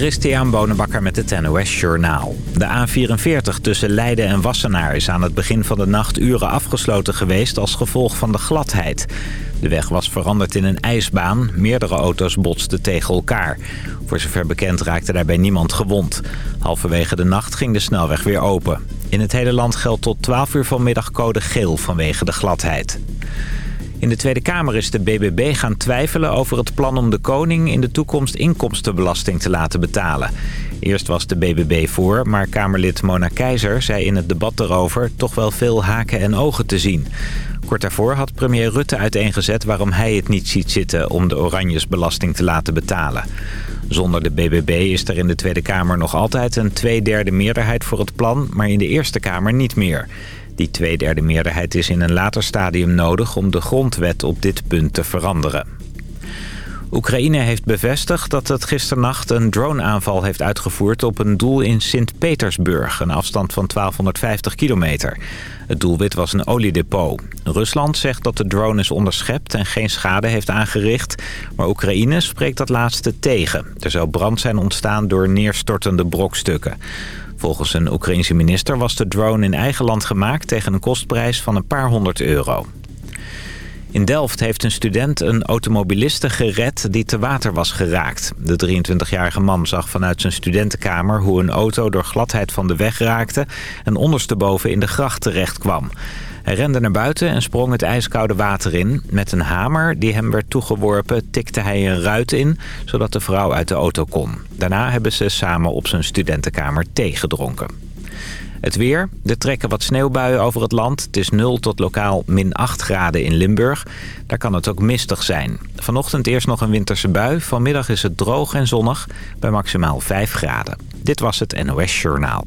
Christian Bonenbakker met het NOS Journaal. De A44 tussen Leiden en Wassenaar is aan het begin van de nacht uren afgesloten geweest als gevolg van de gladheid. De weg was veranderd in een ijsbaan. Meerdere auto's botsten tegen elkaar. Voor zover bekend raakte daarbij niemand gewond. Halverwege de nacht ging de snelweg weer open. In het hele land geldt tot 12 uur vanmiddag code geel vanwege de gladheid. In de Tweede Kamer is de BBB gaan twijfelen over het plan om de koning in de toekomst inkomstenbelasting te laten betalen. Eerst was de BBB voor, maar Kamerlid Mona Keizer zei in het debat erover toch wel veel haken en ogen te zien. Kort daarvoor had premier Rutte uiteengezet waarom hij het niet ziet zitten om de Oranjesbelasting te laten betalen. Zonder de BBB is er in de Tweede Kamer nog altijd een tweederde meerderheid voor het plan, maar in de Eerste Kamer niet meer. Die tweederde meerderheid is in een later stadium nodig om de grondwet op dit punt te veranderen. Oekraïne heeft bevestigd dat het gisternacht een droneaanval heeft uitgevoerd op een doel in Sint-Petersburg, een afstand van 1250 kilometer. Het doelwit was een oliedepot. Rusland zegt dat de drone is onderschept en geen schade heeft aangericht, maar Oekraïne spreekt dat laatste tegen. Er zou brand zijn ontstaan door neerstortende brokstukken. Volgens een Oekraïense minister was de drone in eigen land gemaakt tegen een kostprijs van een paar honderd euro. In Delft heeft een student een automobiliste gered die te water was geraakt. De 23-jarige man zag vanuit zijn studentenkamer hoe een auto door gladheid van de weg raakte... en ondersteboven in de gracht terecht kwam. Hij rende naar buiten en sprong het ijskoude water in. Met een hamer die hem werd toegeworpen tikte hij een ruit in... zodat de vrouw uit de auto kon. Daarna hebben ze samen op zijn studentenkamer thee gedronken. Het weer. Er trekken wat sneeuwbuien over het land. Het is 0 tot lokaal min 8 graden in Limburg. Daar kan het ook mistig zijn. Vanochtend eerst nog een winterse bui. Vanmiddag is het droog en zonnig bij maximaal 5 graden. Dit was het NOS Journaal.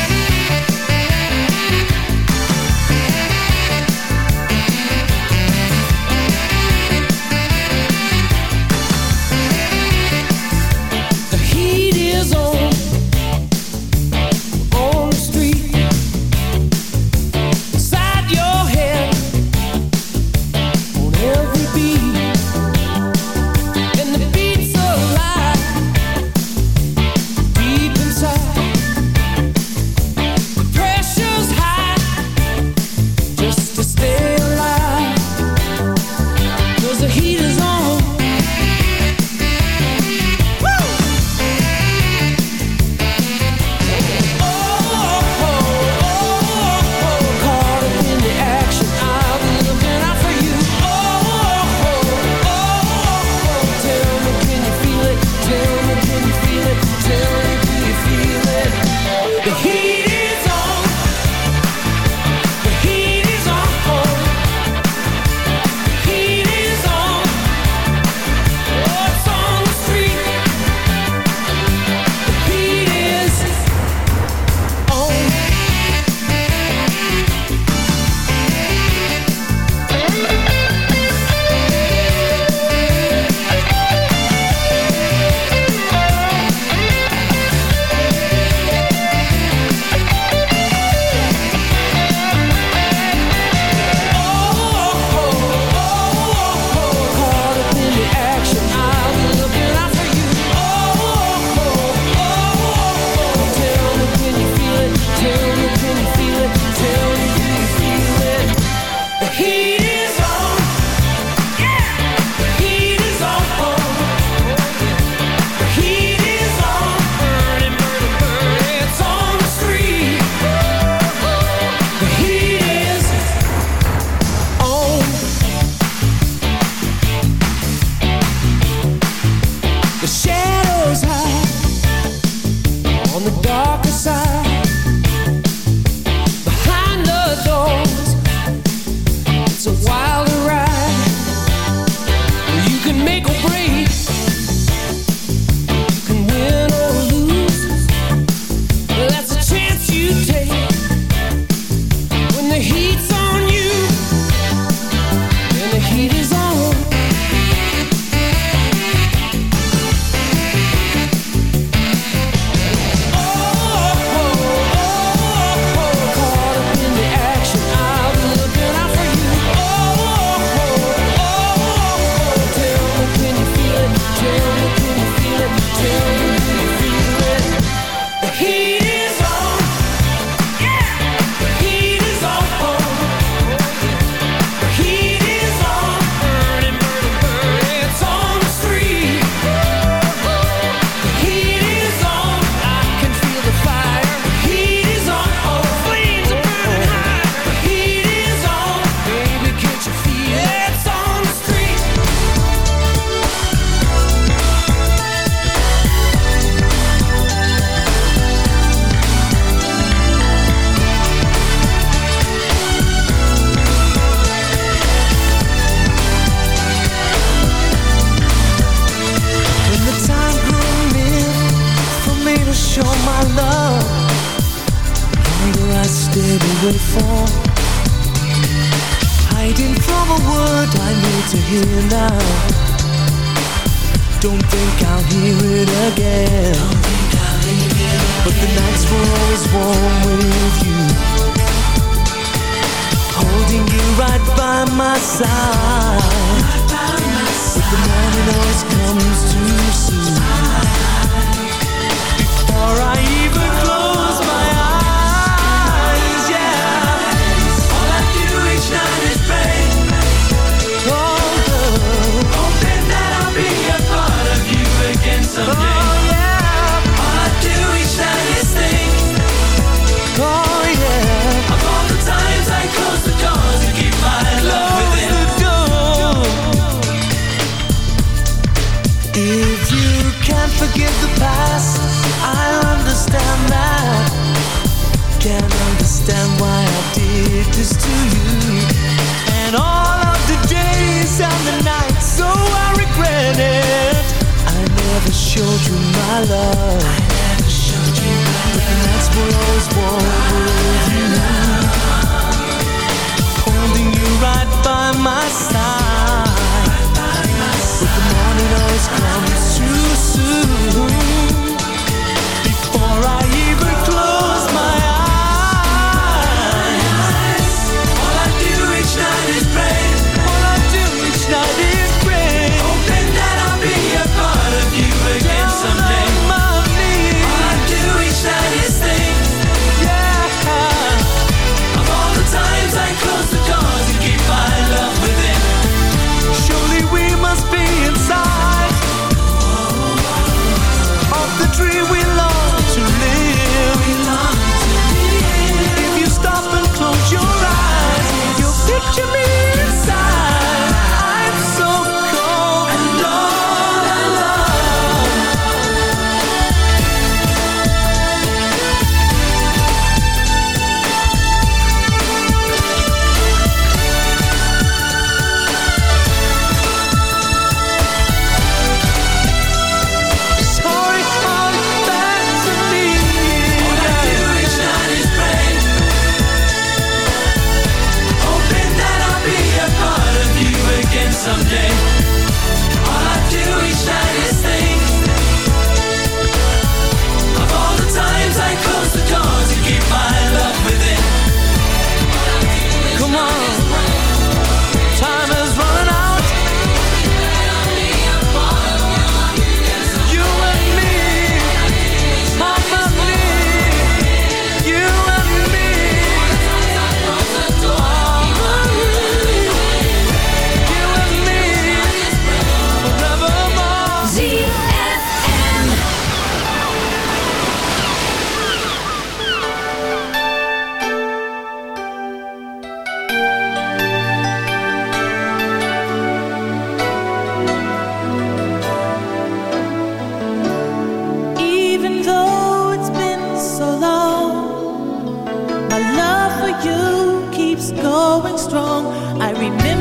Remember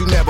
you never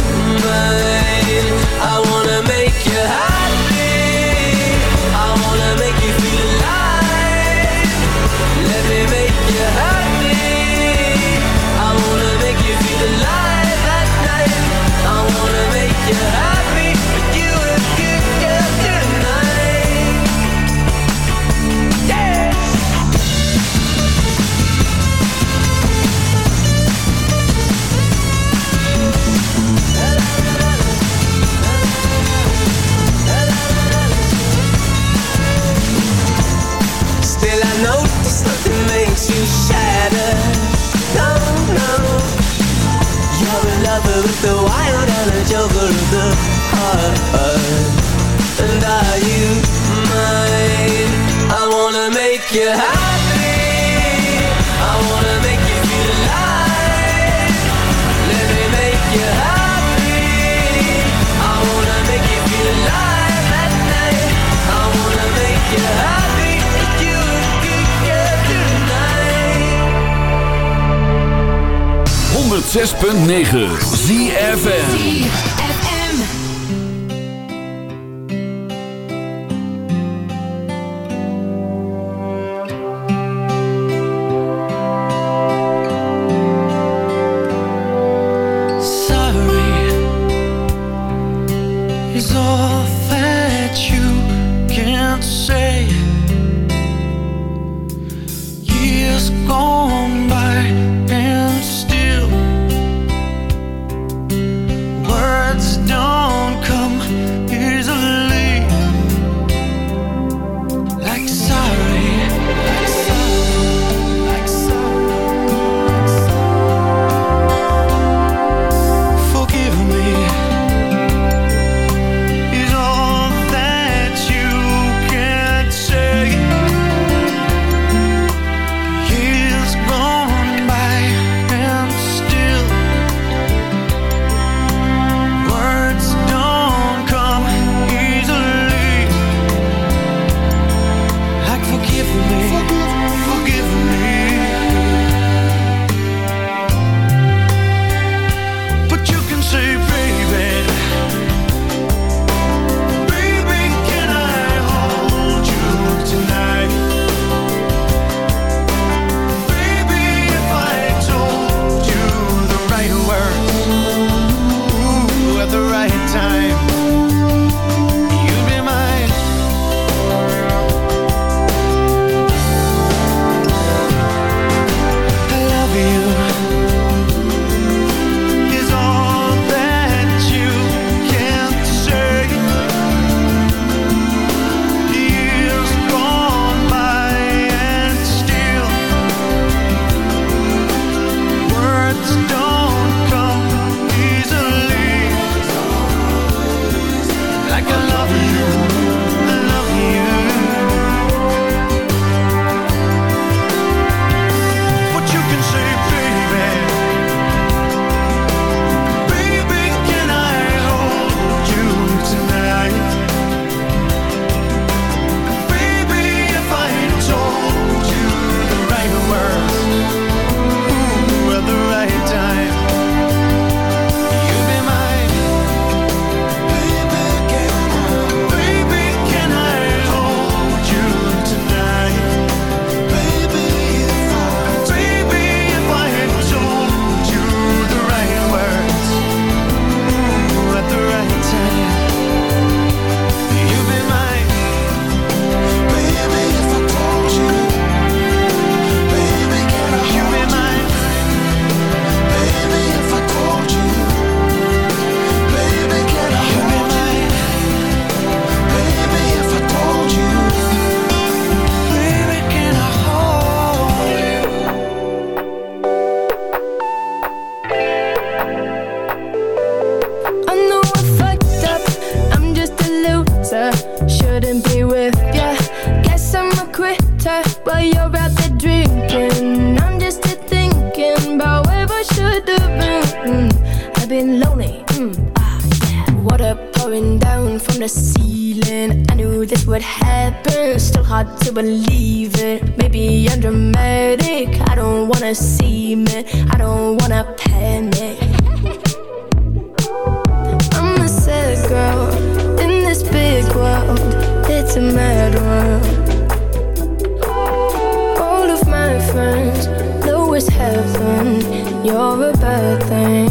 the wild and the joker of the heart And are you mine? I wanna make you happy 106.9 ZFN answer. Shouldn't be with ya. Guess I'm a quitter while you're out there drinking. I'm just here thinking about where I should have been. I've been lonely. Mm, ah, yeah. Water pouring down from the ceiling. I knew this would happen. Still hard to believe it. Maybe I'm dramatic. I don't wanna see me. I don't wanna panic world. It's a mad world. All of my friends know it's heaven. You're a bad thing.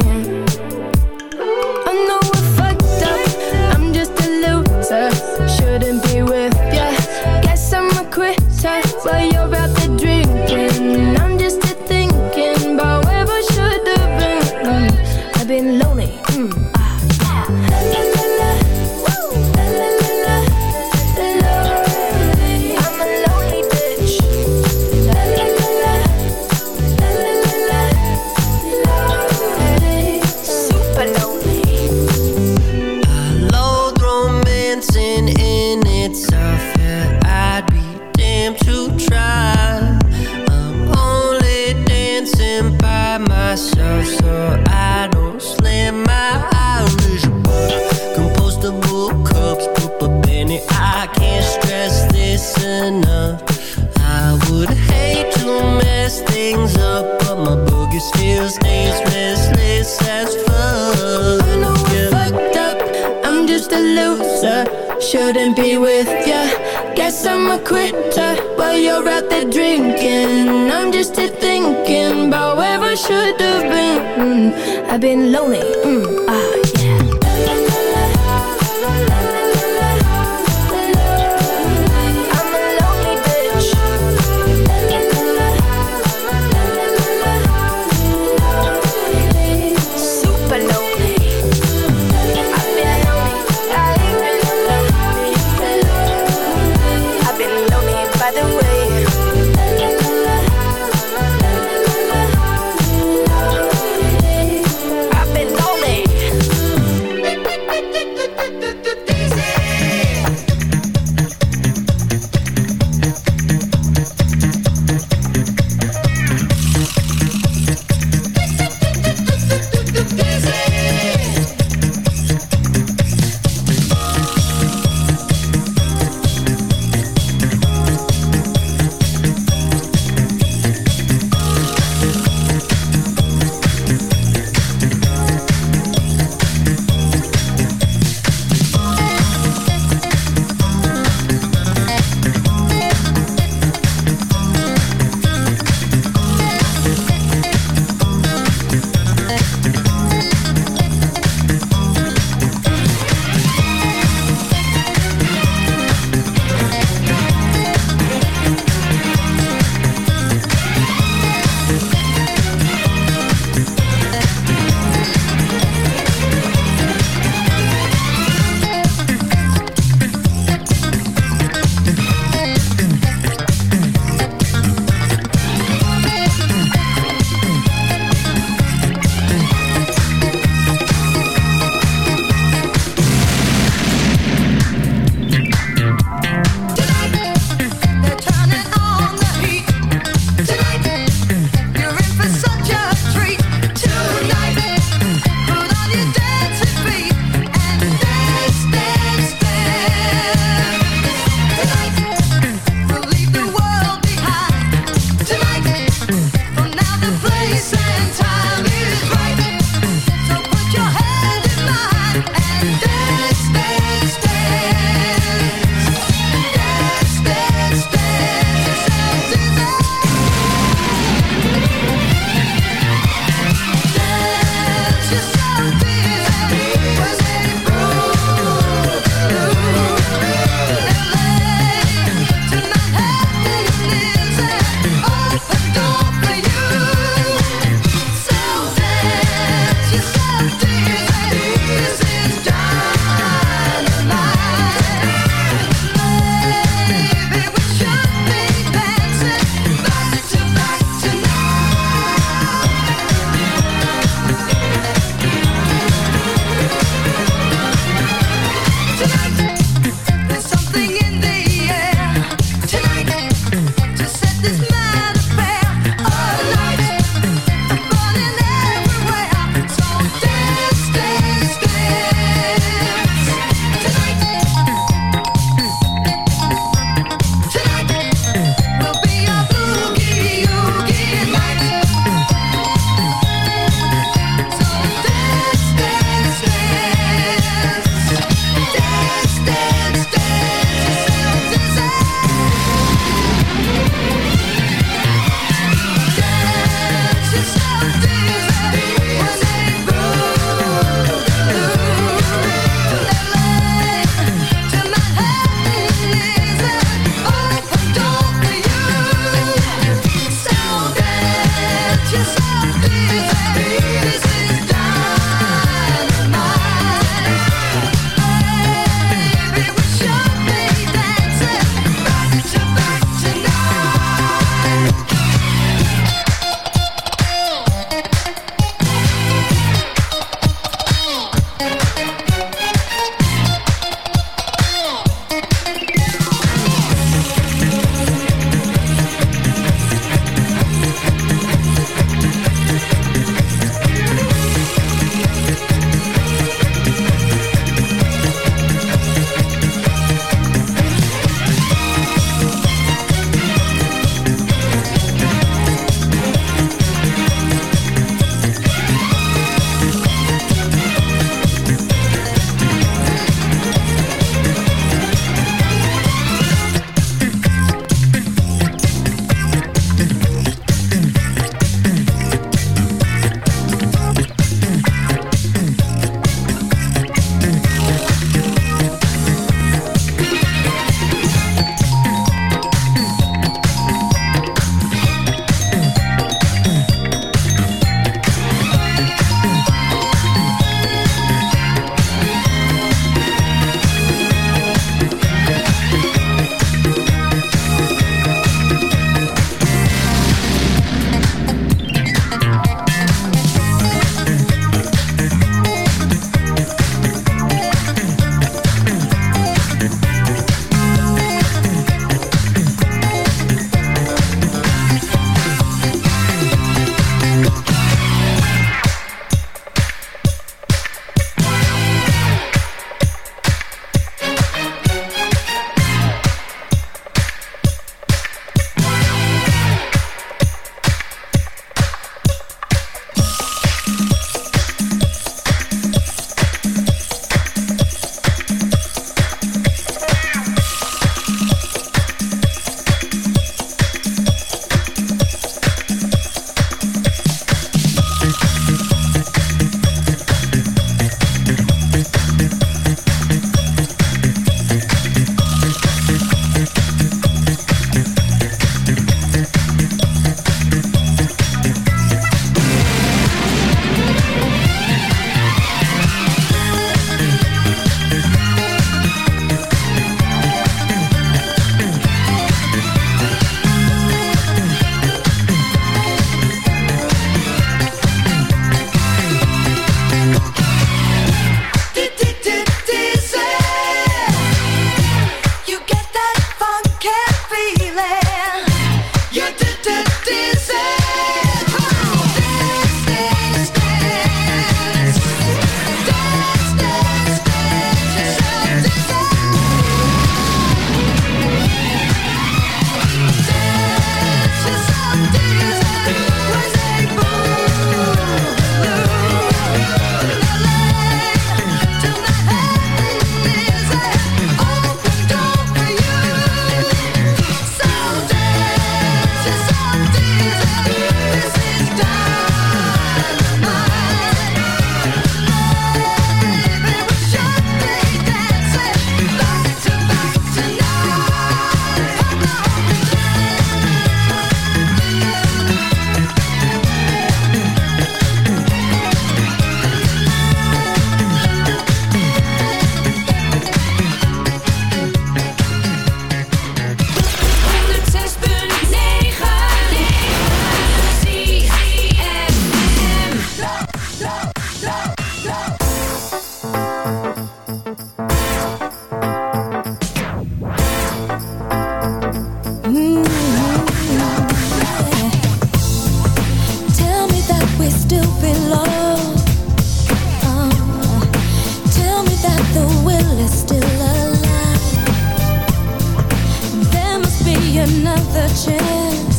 another chance.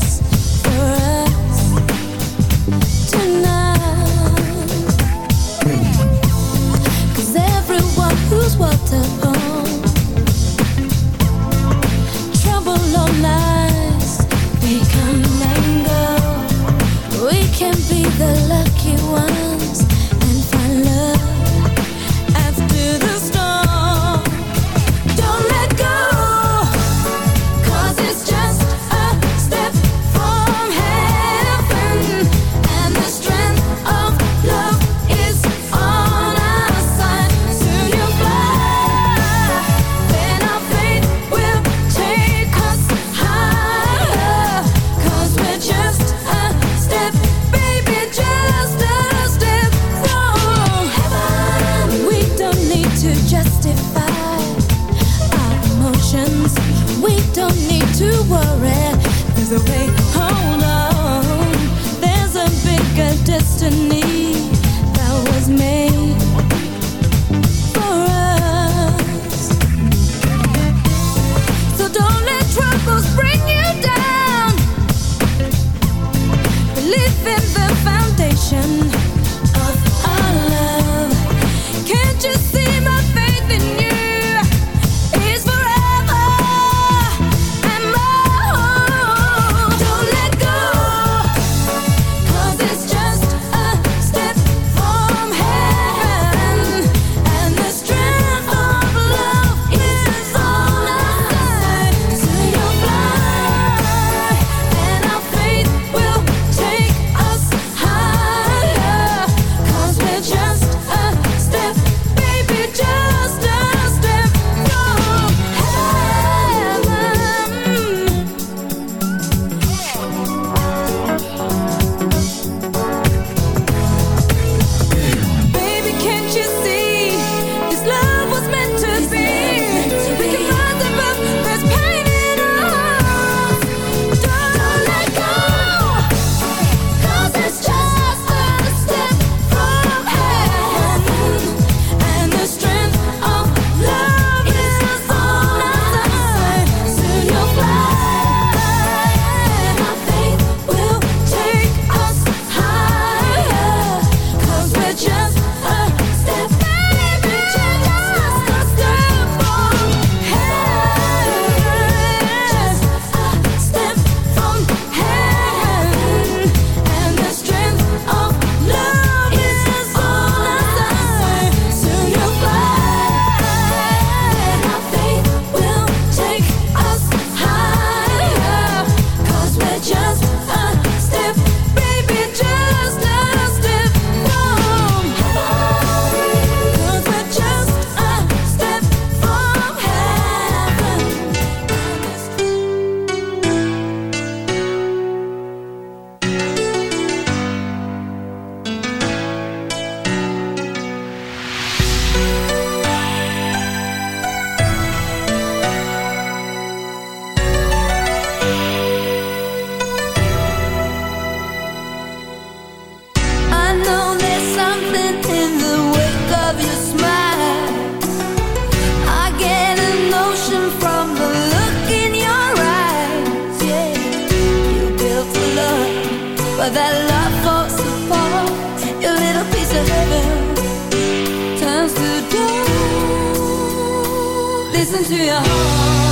into your heart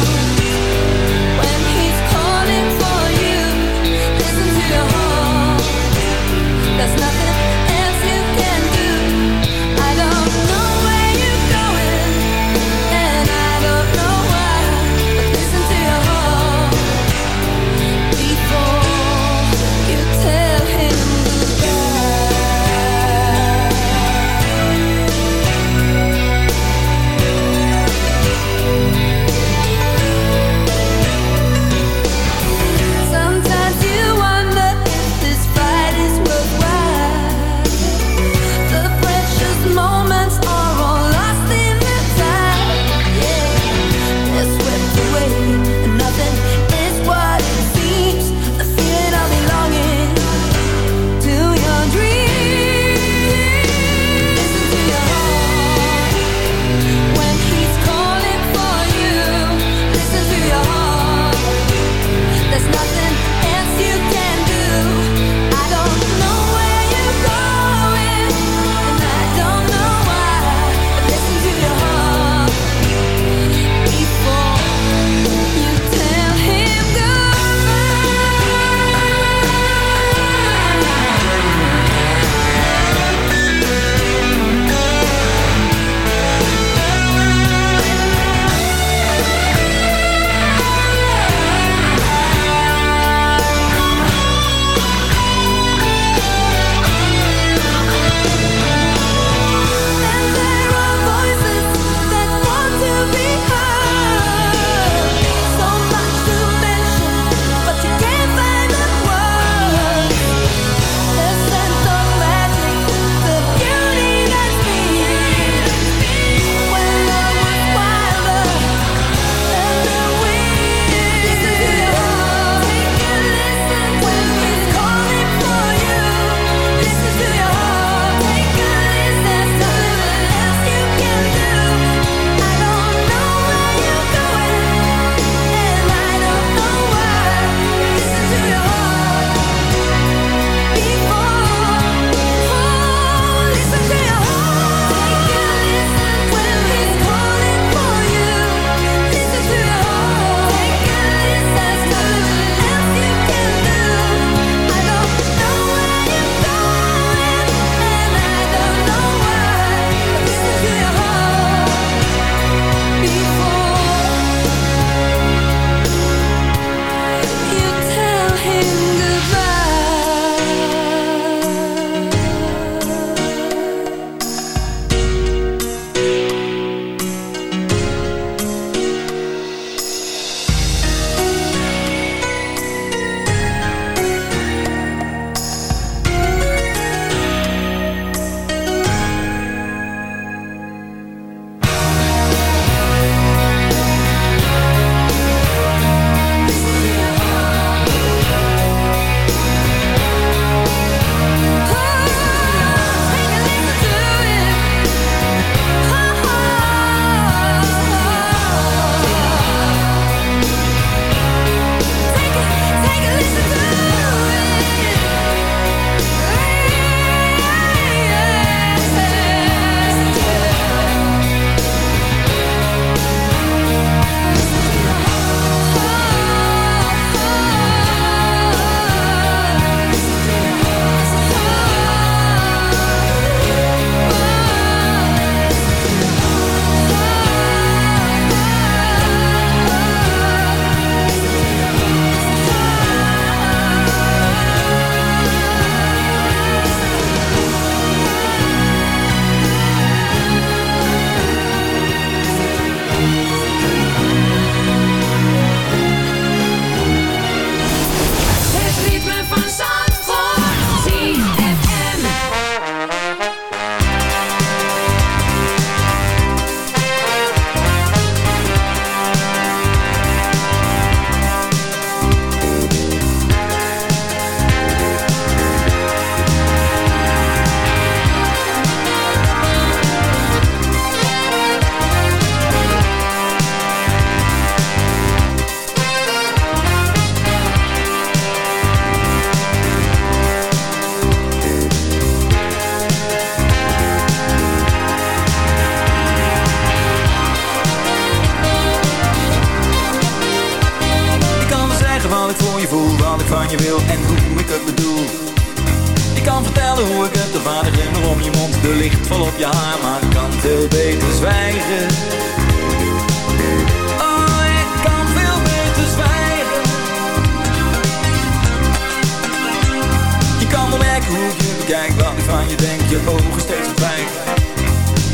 hoe ik je bekijk, wat ik van je denk, je ogen steeds verdwijnt.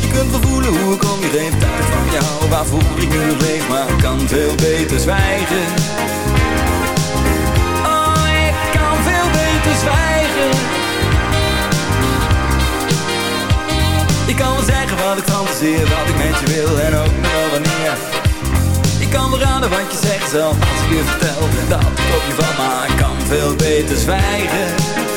Je kunt wel voelen hoe ik om je heen dat ik van jou, waarvoor ik nu leef, maar ik kan veel beter zwijgen. Oh, ik kan veel beter zwijgen. Ik kan wel zeggen wat ik fantaseer, wat ik met je wil en ook nog wel wanneer. Ik kan wel raden wat je zegt zelf als ik je vertel dat ik je val, maar ik kan veel beter zwijgen.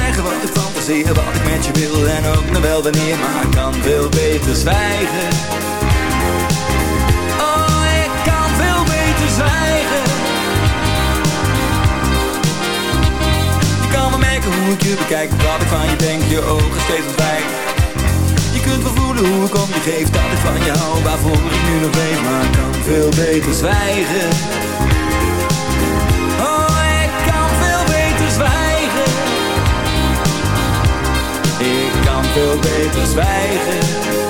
zeggen wat ik fantaseer, wat ik met je wil en ook nog wel wanneer, maar ik kan veel beter zwijgen. Oh, ik kan veel beter zwijgen. Je kan wel merken hoe ik je bekijk, wat ik van je denk, je ogen steeds ontwijken. Je kunt wel voelen hoe ik om je geef Dat ik van je hou, waarvoor ik nu nog leef Maar ik kan veel beter zwijgen veel beter zwijgen